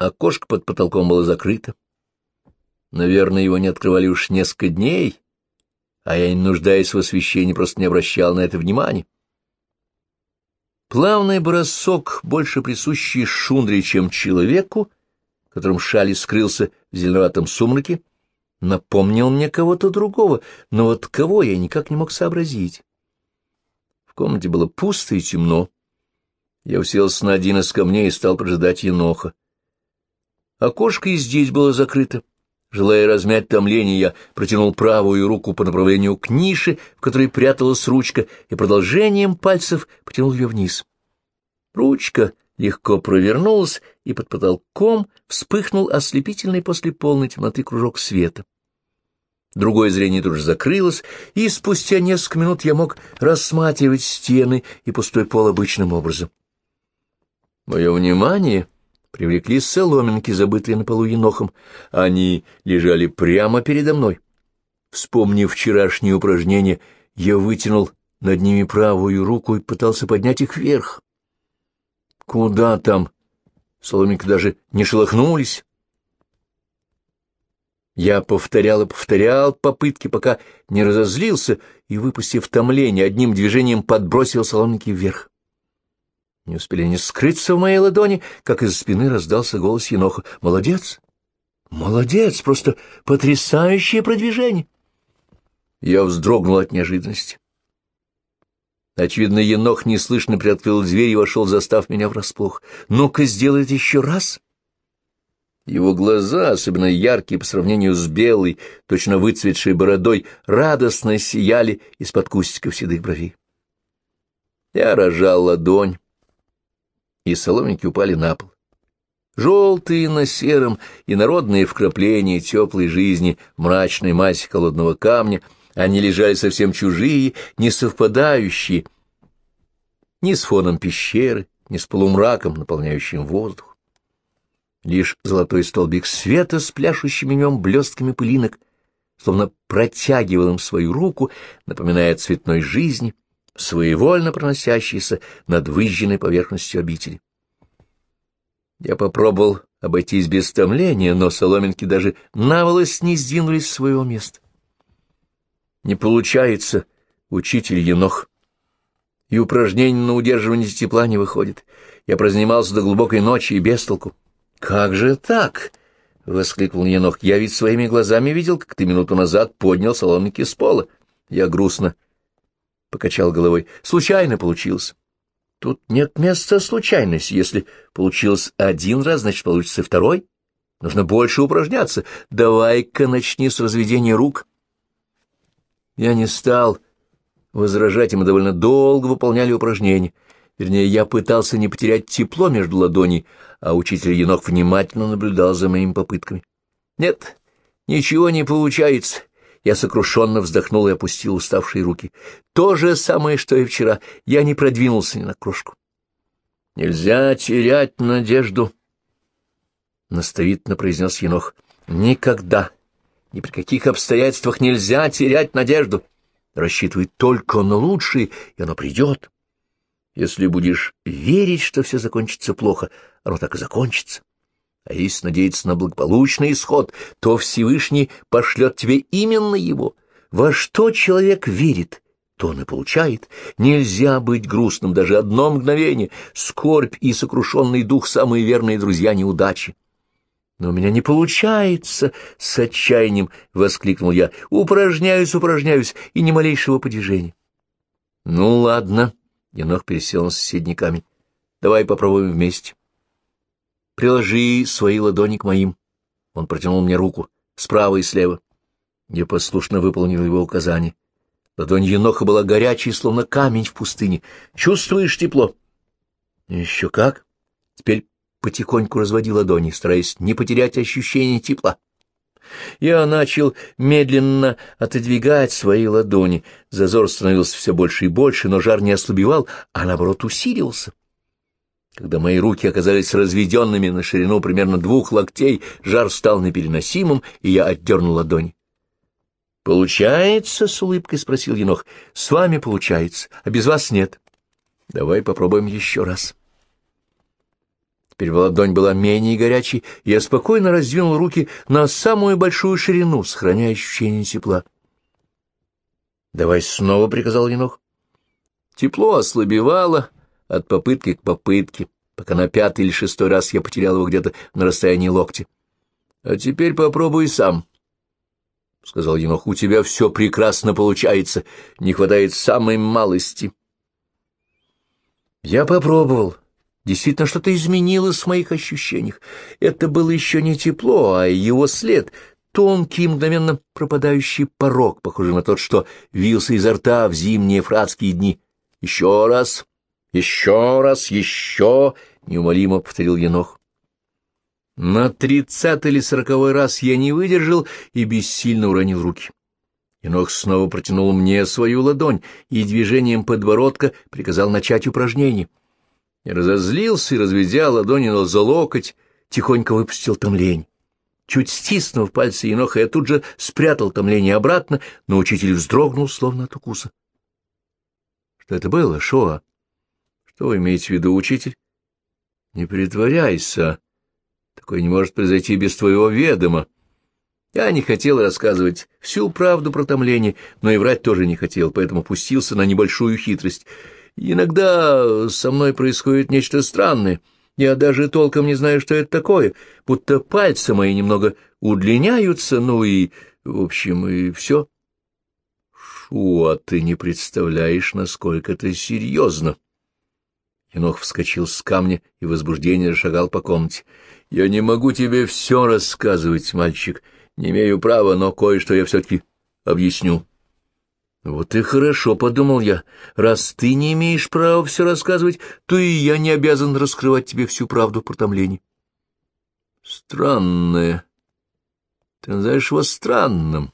Окошко под потолком было закрыто. Наверное, его не открывали уж несколько дней, а я, не нуждаясь в освещении, просто не обращал на это внимания. Плавный бросок, больше присущий шундре, чем человеку, которым Шали скрылся в зеленоватом сумраке, напомнил мне кого-то другого, но вот кого я никак не мог сообразить. В комнате было пусто и темно. Я уселся на один из камней и стал прожидать еноха. Окошко и здесь было закрыто. Желая размять томление, я протянул правую руку по направлению к нише, в которой пряталась ручка, и продолжением пальцев потянул ее вниз. Ручка легко провернулась, и под потолком вспыхнул ослепительный после полной темноты кружок света. Другое зрение тут же закрылось, и спустя несколько минут я мог рассматривать стены и пустой пол обычным образом. Мое внимание привлекли соломинки, забытые на полу енохом. Они лежали прямо передо мной. Вспомнив вчерашнее упражнение, я вытянул над ними правую руку и пытался поднять их вверх. Куда там? Соломинки даже не шелохнулись. Я повторял и повторял попытки, пока не разозлился и, выпустив томление, одним движением подбросил соломинки вверх. Не успели они скрыться в моей ладони, как из спины раздался голос Еноха. «Молодец! Молодец! Просто потрясающее продвижение!» Я вздрогнул от неожиданности. Очевидно, Енох неслышно приоткрыл дверь и вошел, застав меня врасплох. «Ну-ка, сделай это еще раз!» Его глаза, особенно яркие по сравнению с белой, точно выцветшей бородой, радостно сияли из-под кустиков седых бровей. Я рожал ладонь, и соломинки упали на пол. Желтые на сером и народные вкрапления теплой жизни в мрачной массе холодного камня, они лежали совсем чужие, не совпадающие ни с фоном пещеры, ни с полумраком, наполняющим воздух. Лишь золотой столбик света с пляшущими в нем блестками пылинок, словно протягивал им свою руку, напоминая цветной жизни, своевольно проносящийся над выжженной поверхностью обители. Я попробовал обойтись без томления, но соломинки даже на волос не сдвинулись с своего места. Не получается, учитель Енох. И упражнений на удерживание тепла не выходит. Я прозанимался до глубокой ночи и без толку. «Как же так?» — воскликнул Енох. «Я ведь своими глазами видел, как ты минуту назад поднял соломинки с пола». Я грустно покачал головой. «Случайно получилось». «Тут нет места случайности. Если получилось один раз, значит, получится второй. Нужно больше упражняться. Давай-ка начни с разведения рук». Я не стал возражать, и мы довольно долго выполняли упражнения. Вернее, я пытался не потерять тепло между ладоней, а учитель Енох внимательно наблюдал за моими попытками. «Нет, ничего не получается». Я сокрушенно вздохнул и опустил уставшие руки. То же самое, что и вчера. Я не продвинулся ни на крошку. «Нельзя терять надежду», — наставительно произнес Енох. «Никогда, ни при каких обстоятельствах нельзя терять надежду. Рассчитывай только на лучшее, и оно придет. Если будешь верить, что все закончится плохо, оно так и закончится. А если надеяться на благополучный исход, то Всевышний пошлет тебе именно его. Во что человек верит, то он и получает. Нельзя быть грустным даже одно мгновение. Скорбь и сокрушенный дух — самые верные друзья неудачи. «Но у меня не получается!» — с отчаянием воскликнул я. «Упражняюсь, упражняюсь, и ни малейшего подвижения». «Ну, ладно», — Енох пересел на соседний камень. «Давай попробуем вместе». Приложи свои ладони к моим. Он протянул мне руку, справа и слева. Я послушно выполнил его указание. Ладонь еноха была горячей, словно камень в пустыне. Чувствуешь тепло? Еще как. Теперь потихоньку разводи ладони, стараясь не потерять ощущение тепла. Я начал медленно отодвигать свои ладони. Зазор становился все больше и больше, но жар не ослабевал, а наоборот усилился. Когда мои руки оказались разведенными на ширину примерно двух локтей, жар стал непереносимым, и я отдернул ладони. — Получается? — с улыбкой спросил Енох. — С вами получается, а без вас нет. — Давай попробуем еще раз. Теперь ладонь была менее горячей, и я спокойно раздвинул руки на самую большую ширину, сохраняя ощущение тепла. — Давай снова, — приказал Енох. Тепло ослабевало от попытки к попытке, пока на пятый или шестой раз я потерял его где-то на расстоянии локти. — А теперь попробуй сам, — сказал Енох. — У тебя все прекрасно получается, не хватает самой малости. Я попробовал. Действительно, что-то изменилось в моих ощущениях. Это было еще не тепло, а его след, тонкий, мгновенно пропадающий порог, похожий на тот, что вился изо рта в зимние фратские дни. «Еще раз, еще раз, еще!» — неумолимо повторил Енох. На тридцатый или сороковой раз я не выдержал и бессильно уронил руки. Енох снова протянул мне свою ладонь и движением подбородка приказал начать упражнение. Я разозлился и, разведя ладони за локоть, тихонько выпустил томлень. Чуть стиснув пальцы еноха, я тут же спрятал томление обратно, но учитель вздрогнул, словно от укуса. — Что это было, Шоа? — Что вы имеете в виду, учитель? — Не притворяйся. Такое не может произойти без твоего ведома. Я не хотел рассказывать всю правду про томление, но и врать тоже не хотел, поэтому пустился на небольшую хитрость. Иногда со мной происходит нечто странное. Я даже толком не знаю, что это такое, будто пальцы мои немного удлиняются, ну и, в общем, и все. Шуа, ты не представляешь, насколько это серьезно. Енох вскочил с камня и в возбуждении шагал по комнате. — Я не могу тебе все рассказывать, мальчик. Не имею права, но кое-что я все-таки объясню. — Вот и хорошо, — подумал я. Раз ты не имеешь права все рассказывать, то и я не обязан раскрывать тебе всю правду про томление. — Странное. Ты называешь его странным.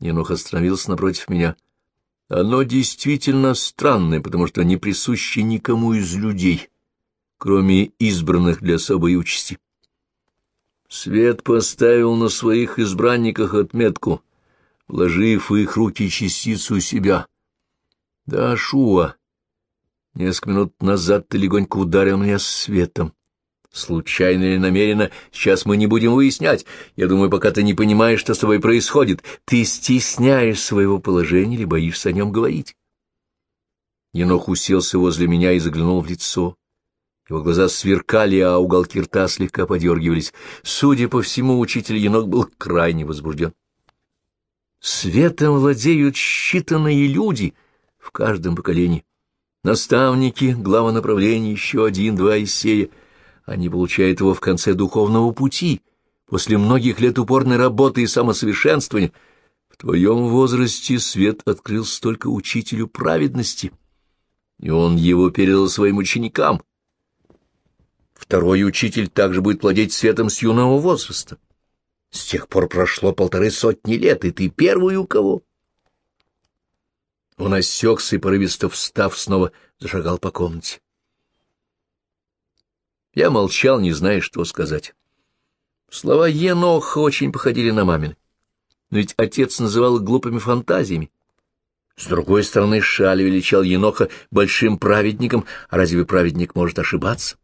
Енох остановился напротив меня. — оно действительно странное, потому что не присуще никому из людей, кроме избранных для особой участи. Свет поставил на своих избранниках отметку, вложив в их руки частицу себя. Да, Шуа, несколько минут назад ты легонько ударил меня светом. Случайно или намеренно, сейчас мы не будем выяснять. Я думаю, пока ты не понимаешь, что с тобой происходит, ты стесняешь своего положения или боишься о нем говорить. Енох уселся возле меня и заглянул в лицо. Его глаза сверкали, а уголки рта слегка подергивались. Судя по всему, учитель Енох был крайне возбужден. Светом владеют считанные люди в каждом поколении. Наставники, глава направления, еще один-два из сея — они получают его в конце духовного пути, после многих лет упорной работы и самосовершенствования. В твоем возрасте свет открылся только учителю праведности, и он его передал своим ученикам. Второй учитель также будет владеть светом с юного возраста. С тех пор прошло полторы сотни лет, и ты первый у кого. Он осекся и, порывисто встав, снова зашагал по комнате. Я молчал, не зная, что сказать. Слова Еноха очень походили на мамины. Но ведь отец называл их глупыми фантазиями. С другой стороны, Шали величал Еноха большим праведником, а разве праведник может ошибаться?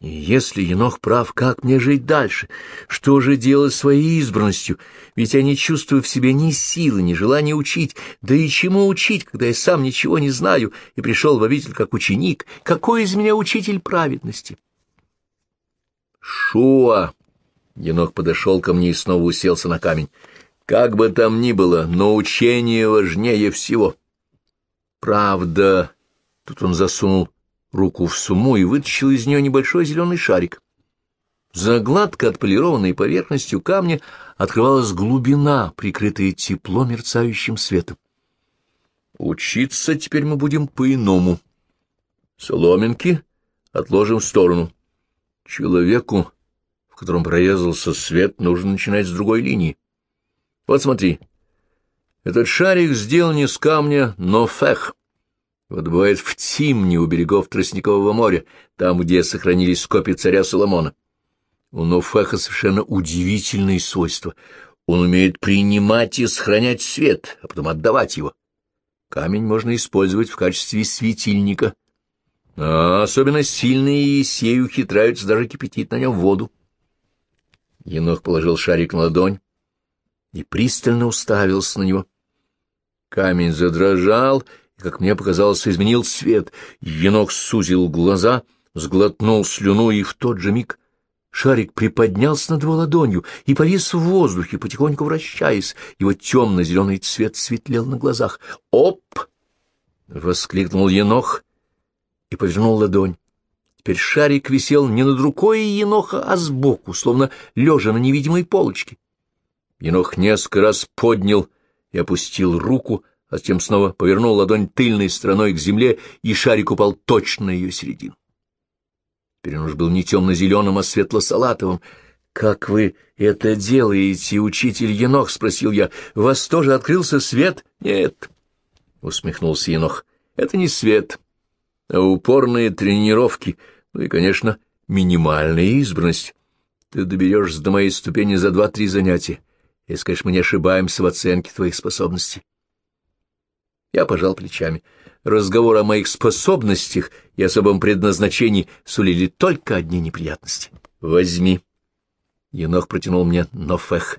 И если Енох прав, как мне жить дальше? Что же делать своей избранностью? Ведь я не чувствую в себе ни силы, ни желания учить. Да и чему учить, когда я сам ничего не знаю и пришел в обитель как ученик? Какой из меня учитель праведности? Шуа! Енох подошел ко мне и снова уселся на камень. Как бы там ни было, но учение важнее всего. Правда, тут он засунул руку в сумму и вытащил из нее небольшой зеленый шарик. За гладко отполированной поверхностью камня открывалась глубина, прикрытая тепло мерцающим светом. Учиться теперь мы будем по-иному. Соломинки отложим в сторону. Человеку, в котором прорезался свет, нужно начинать с другой линии. Вот смотри. Этот шарик сделан с камня, но фех. Вот бывает в Тимне у берегов Тростникового моря, там, где сохранились копии царя Соломона. У Нофеха совершенно удивительные свойства. Он умеет принимать и сохранять свет, а потом отдавать его. Камень можно использовать в качестве светильника. А особенно сильные есеи ухитряются даже кипятить на нем воду. Енох положил шарик на ладонь и пристально уставился на него. Камень задрожал, и, как мне показалось, изменил цвет. Енох сузил глаза, сглотнул слюну, и в тот же миг шарик приподнялся над его ладонью и повис в воздухе, потихоньку вращаясь. Его темно-зеленый цвет светлел на глазах. «Оп!» — воскликнул Енох и повернул ладонь. Теперь шарик висел не над рукой еноха, а сбоку, словно лежа на невидимой полочке. Енох несколько раз поднял и опустил руку, а затем снова повернул ладонь тыльной стороной к земле, и шарик упал точно на ее середину. Теперь он уж был не темно-зеленым, а светло-салатовым. — Как вы это делаете, учитель Енох? — спросил я. — У вас тоже открылся свет? — Нет, — усмехнулся Енох. — Это не свет. — а упорные тренировки, ну и, конечно, минимальная избранность. Ты доберешься до моей ступени за два-три занятия, если, конечно, мы не ошибаемся в оценке твоих способностей. Я пожал плечами. Разговор о моих способностях и особом предназначении сулили только одни неприятности. Возьми. Енох протянул мне нофех.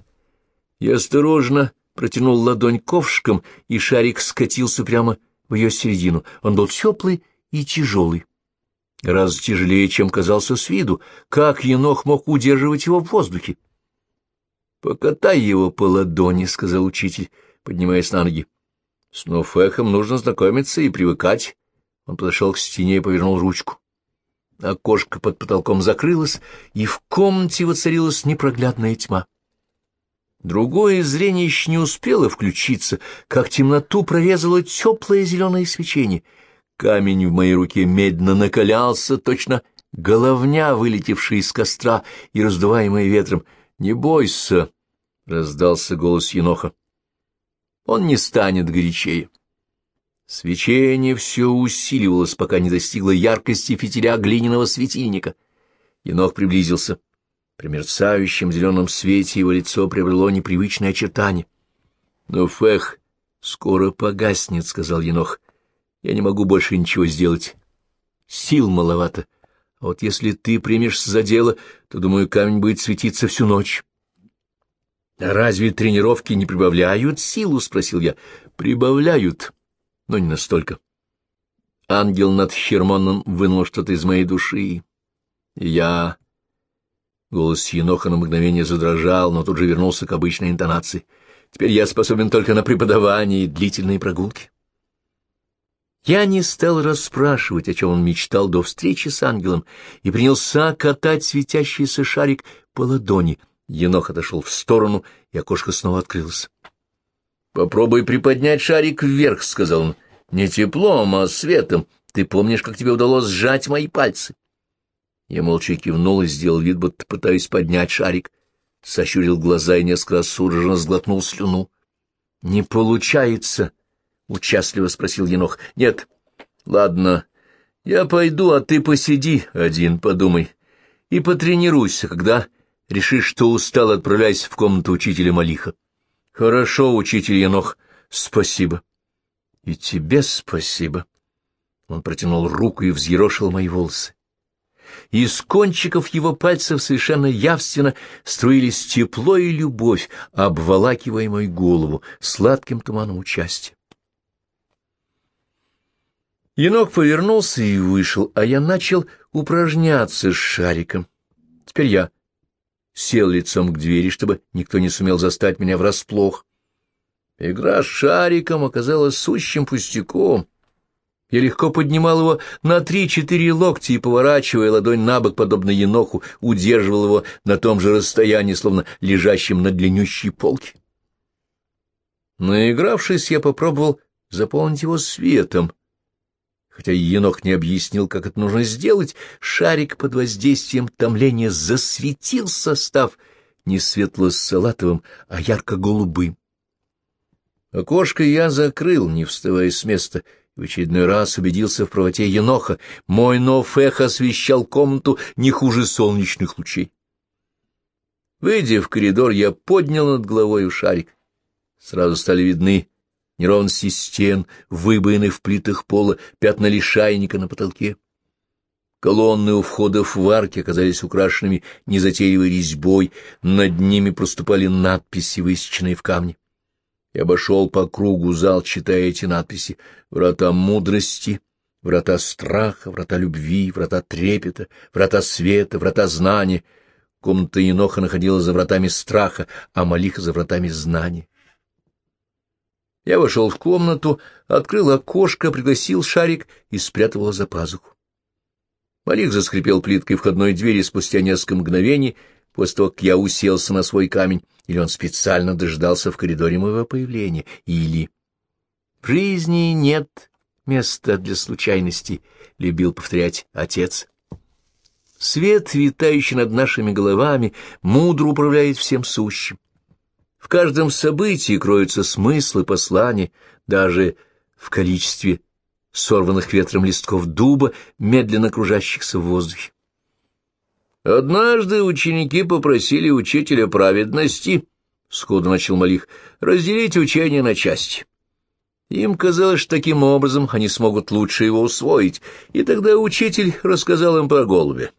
Я осторожно протянул ладонь ковшиком, и шарик скатился прямо в ее середину. Он был теплый и тяжелый. Раз тяжелее, чем казался с виду. Как енох мог удерживать его в воздухе? — Покатай его по ладони, — сказал учитель, поднимаясь на ноги. — С Нофехом нужно знакомиться и привыкать. Он подошел к стене и повернул ручку. Окошко под потолком закрылось, и в комнате воцарилась непроглядная тьма. Другое зрение еще не успело включиться, как темноту прорезало теплое зеленое свечение — Камень в моей руке медленно накалялся, точно головня, вылетевшая из костра и раздуваемая ветром. «Не бойся!» — раздался голос Еноха. «Он не станет горячее». Свечение все усиливалось, пока не достигло яркости фитиля глиняного светильника. Енох приблизился. При мерцающем зеленом свете его лицо приобрело непривычное очертание. — Но фех скоро погаснет, — сказал Енох. Я не могу больше ничего сделать. Сил маловато. А вот если ты примешься за дело, то, думаю, камень будет светиться всю ночь. — А разве тренировки не прибавляют силу? — спросил я. — Прибавляют, но не настолько. Ангел над Хермоном вынул что-то из моей души. Я... Голос Еноха на мгновение задрожал, но тут же вернулся к обычной интонации. Теперь я способен только на преподавание и длительные прогулки. Я не стал расспрашивать, о чем он мечтал до встречи с ангелом, и принялся катать светящийся шарик по ладони. Енох отошел в сторону, и окошко снова открылось. — Попробуй приподнять шарик вверх, — сказал он. — Не теплом, а светом. Ты помнишь, как тебе удалось сжать мои пальцы? Я молча кивнул и сделал вид, будто пытаюсь поднять шарик. Сощурил глаза и несколько раз судорожно сглотнул слюну. — Не получается! —— участливо спросил Енох. — Нет. — Ладно, я пойду, а ты посиди один, подумай. И потренируйся, когда решишь, что устал, отправляйся в комнату учителя Малиха. — Хорошо, учитель Енох, спасибо. — И тебе спасибо. Он протянул руку и взъерошил мои волосы. Из кончиков его пальцев совершенно явственно струились тепло и любовь, обволакивая мою голову сладким туманом участия. Енок повернулся и вышел, а я начал упражняться с шариком. Теперь я сел лицом к двери, чтобы никто не сумел застать меня врасплох. Игра с шариком оказалась сущим пустяком. Я легко поднимал его на три-четыре локти и, поворачивая ладонь на бок, подобно еноху, удерживал его на том же расстоянии, словно лежащим на длиннющей полке. Наигравшись, я попробовал заполнить его светом, Хотя енох не объяснил, как это нужно сделать, шарик под воздействием томления засветился, став не светло-салатовым, а ярко-голубым. Окошко я закрыл, не вставая с места, и в очередной раз убедился в правоте еноха. Мой нофех освещал комнату не хуже солнечных лучей. Выйдя в коридор, я поднял над головой шарик. Сразу стали видны неровности стен, выбоины в плитах пола, пятна лишайника на потолке. Колонны у входов в арки оказались украшенными незатейливой резьбой, над ними проступали надписи, высеченные в камне. Я обошел по кругу зал, читая эти надписи. Врата мудрости, врата страха, врата любви, врата трепета, врата света, врата знания. Комната Еноха находилась за вратами страха, а Малиха за вратами знания. Я вошел в комнату, открыл окошко, пригласил шарик и спрятал его за пазуху. Малих заскрипел плиткой входной двери спустя несколько мгновений, после того, как я уселся на свой камень, или он специально дождался в коридоре моего появления, или... В жизни нет места для случайностей, — любил повторять отец. Свет, витающий над нашими головами, мудро управляет всем сущим. В каждом событии кроются смыслы послания, даже в количестве сорванных ветром листков дуба, медленно кружащихся в воздухе. Однажды ученики попросили учителя праведности, — сходу начал Малих, — разделить учение на части. Им казалось, что таким образом они смогут лучше его усвоить, и тогда учитель рассказал им про голубя.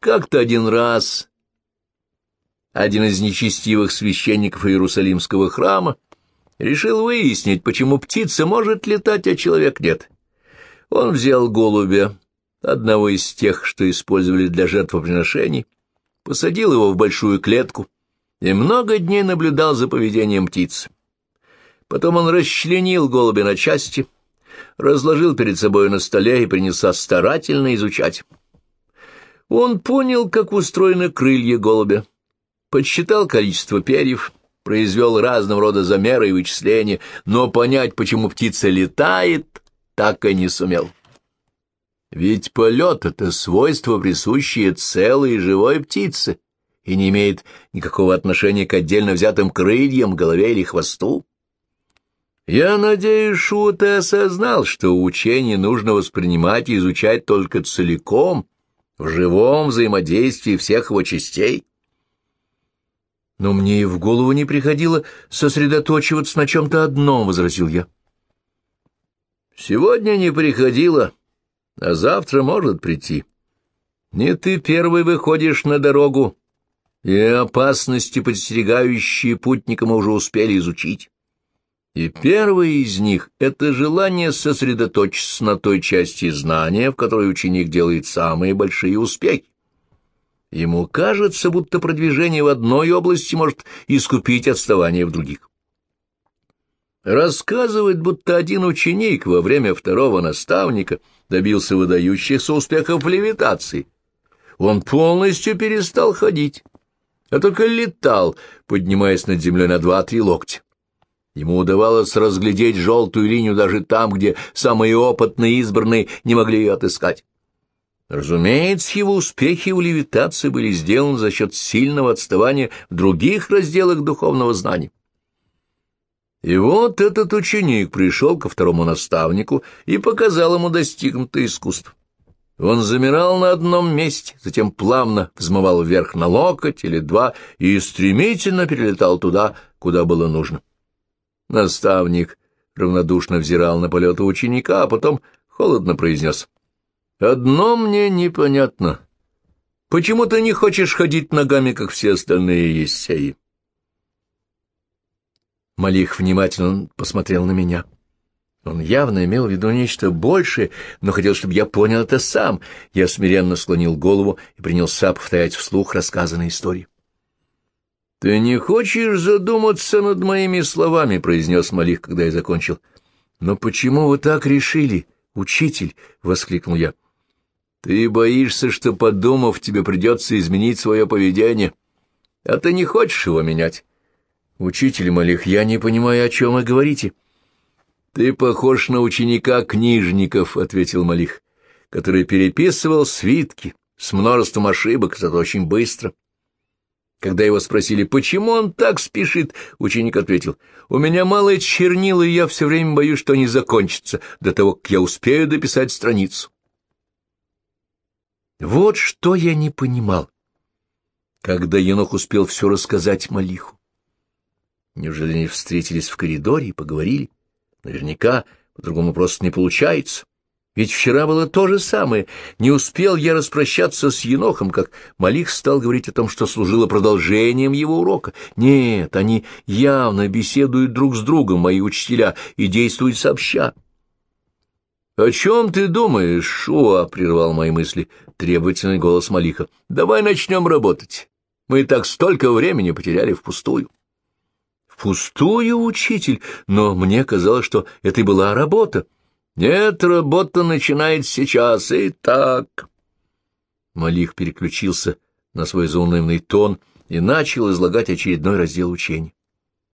Как-то один раз один из нечестивых священников Иерусалимского храма решил выяснить, почему птица может летать, а человек нет. Он взял голубя, одного из тех, что использовали для жертвоприношений, посадил его в большую клетку и много дней наблюдал за поведением птицы. Потом он расчленил голубя на части, разложил перед собой на столе и принялся старательно изучать. Он понял, как устроены крылья голубя, подсчитал количество перьев, произвел разного рода замеры и вычисления, но понять, почему птица летает, так и не сумел. Ведь полет — это свойство, присущее целой живой птице, и не имеет никакого отношения к отдельно взятым крыльям, голове или хвосту. Я надеюсь, Шу, ты осознал, что учение нужно воспринимать и изучать только целиком, в живом взаимодействии всех его частей но мне и в голову не приходило сосредоточиваться на чем-то одном, — возразил я. — Сегодня не приходило, а завтра может прийти. Не ты первый выходишь на дорогу, и опасности, подстерегающие путника, мы уже успели изучить. И первое из них — это желание сосредоточиться на той части знания, в которой ученик делает самые большие успехи. Ему кажется, будто продвижение в одной области может искупить отставание в других. Рассказывает, будто один ученик во время второго наставника добился выдающихся успехов в левитации. Он полностью перестал ходить, а только летал, поднимаясь над землей на два-три локтя. Ему удавалось разглядеть желтую линию даже там, где самые опытные избранные не могли ее отыскать. Разумеется, его успехи в левитации были сделаны за счет сильного отставания в других разделах духовного знания. И вот этот ученик пришел ко второму наставнику и показал ему достигнутое искусство. Он замирал на одном месте, затем плавно взмывал вверх на локоть или два и стремительно перелетал туда, куда было нужно. Наставник равнодушно взирал на полеты ученика, а потом холодно произнес — Одно мне непонятно. Почему ты не хочешь ходить ногами, как все остальные ессеи? Малих внимательно посмотрел на меня. Он явно имел в виду нечто большее, но хотел, чтобы я понял это сам. Я смиренно склонил голову и принялся повторять вслух рассказанные истории. — Ты не хочешь задуматься над моими словами? — произнес Малих, когда я закончил. — Но почему вы так решили, учитель? — воскликнул я. Ты боишься, что, подумав, тебе придется изменить свое поведение, а ты не хочешь его менять. Учитель Малих, я не понимаю, о чем вы говорите. Ты похож на ученика книжников, — ответил Малих, который переписывал свитки с множеством ошибок, зато очень быстро. Когда его спросили, почему он так спешит, ученик ответил, «У меня мало чернил, и я все время боюсь, что они закончатся до того, как я успею дописать страницу». Вот что я не понимал, когда Енох успел все рассказать Малиху. Неужели они встретились в коридоре и поговорили? Наверняка, по-другому просто не получается. Ведь вчера было то же самое. Не успел я распрощаться с Енохом, как Малих стал говорить о том, что служило продолжением его урока. Нет, они явно беседуют друг с другом, мои учителя, и действуют сообща. — О чем ты думаешь, Шуа? — прервал мои мысли требовательный голос Малиха. — Давай начнем работать. Мы и так столько времени потеряли впустую. — Впустую, учитель? Но мне казалось, что это и была работа. Нет, работа начинает сейчас, и так. Малих переключился на свой заунывный тон и начал излагать очередной раздел учения.